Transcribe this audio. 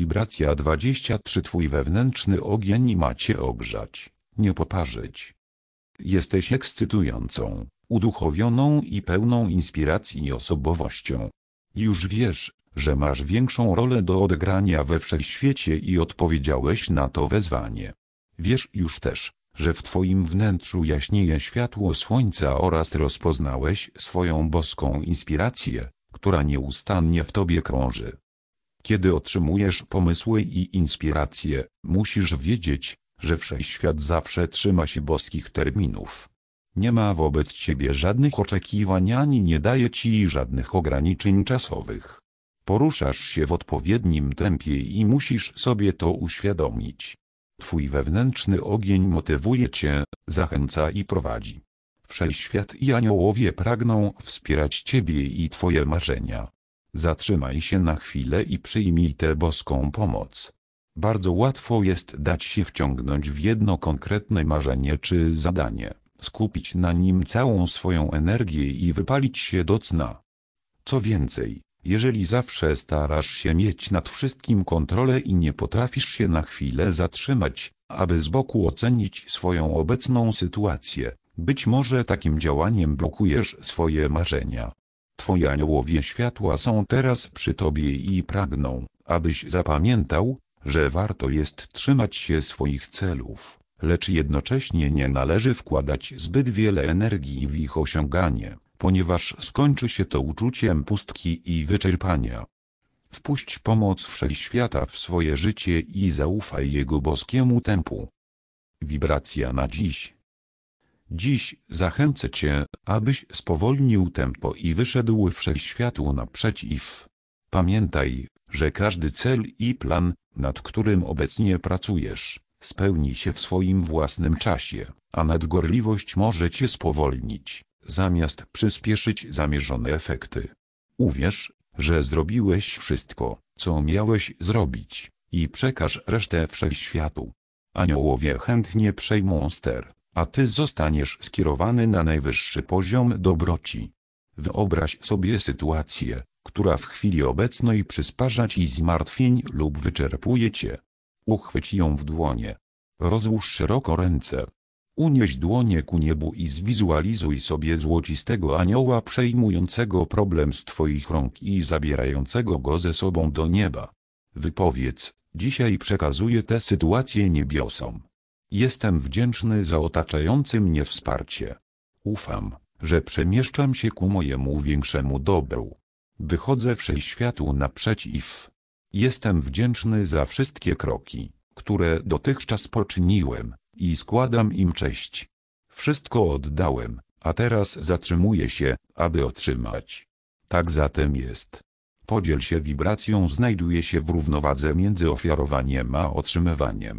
Wibracja 23 Twój wewnętrzny ogień macie ogrzać, nie poparzyć. Jesteś ekscytującą, uduchowioną i pełną inspiracji osobowością. Już wiesz, że masz większą rolę do odegrania we wszechświecie i odpowiedziałeś na to wezwanie. Wiesz już też, że w Twoim wnętrzu jaśnieje światło słońca oraz rozpoznałeś swoją boską inspirację, która nieustannie w Tobie krąży. Kiedy otrzymujesz pomysły i inspiracje, musisz wiedzieć, że wszechświat zawsze trzyma się boskich terminów. Nie ma wobec Ciebie żadnych oczekiwań ani nie daje Ci żadnych ograniczeń czasowych. Poruszasz się w odpowiednim tempie i musisz sobie to uświadomić. Twój wewnętrzny ogień motywuje Cię, zachęca i prowadzi. Wszechświat i aniołowie pragną wspierać Ciebie i Twoje marzenia. Zatrzymaj się na chwilę i przyjmij tę boską pomoc. Bardzo łatwo jest dać się wciągnąć w jedno konkretne marzenie czy zadanie, skupić na nim całą swoją energię i wypalić się do cna. Co więcej, jeżeli zawsze starasz się mieć nad wszystkim kontrolę i nie potrafisz się na chwilę zatrzymać, aby z boku ocenić swoją obecną sytuację, być może takim działaniem blokujesz swoje marzenia. Twoi aniołowie światła są teraz przy tobie i pragną, abyś zapamiętał, że warto jest trzymać się swoich celów, lecz jednocześnie nie należy wkładać zbyt wiele energii w ich osiąganie ponieważ skończy się to uczuciem pustki i wyczerpania. Wpuść pomoc wszechświata w swoje życie i zaufaj jego boskiemu tempu. Wibracja na dziś. Dziś zachęcę Cię, abyś spowolnił tempo i wyszedł wszechświatu naprzeciw. Pamiętaj, że każdy cel i plan, nad którym obecnie pracujesz, spełni się w swoim własnym czasie, a nadgorliwość może Cię spowolnić zamiast przyspieszyć zamierzone efekty. Uwierz, że zrobiłeś wszystko, co miałeś zrobić, i przekaż resztę wszechświatu. Aniołowie chętnie przejmą ster, a ty zostaniesz skierowany na najwyższy poziom dobroci. Wyobraź sobie sytuację, która w chwili obecnej przysparza ci zmartwień lub wyczerpuje cię. Uchwyć ją w dłonie. Rozłóż szeroko ręce, Unieś dłonie ku niebu i zwizualizuj sobie złocistego anioła przejmującego problem z Twoich rąk i zabierającego go ze sobą do nieba. Wypowiedz, dzisiaj przekazuję tę sytuację niebiosom. Jestem wdzięczny za otaczające mnie wsparcie. Ufam, że przemieszczam się ku mojemu większemu dobru. Wychodzę wszechświatu naprzeciw. Jestem wdzięczny za wszystkie kroki, które dotychczas poczyniłem i składam im cześć. Wszystko oddałem, a teraz zatrzymuję się, aby otrzymać. Tak zatem jest. Podziel się wibracją znajduje się w równowadze między ofiarowaniem a otrzymywaniem.